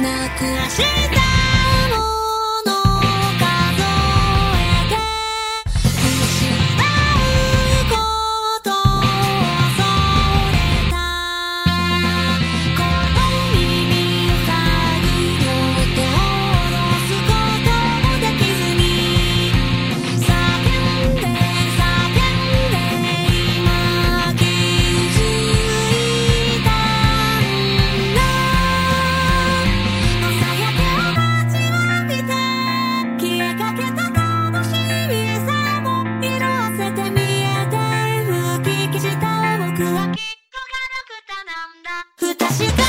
なく明日した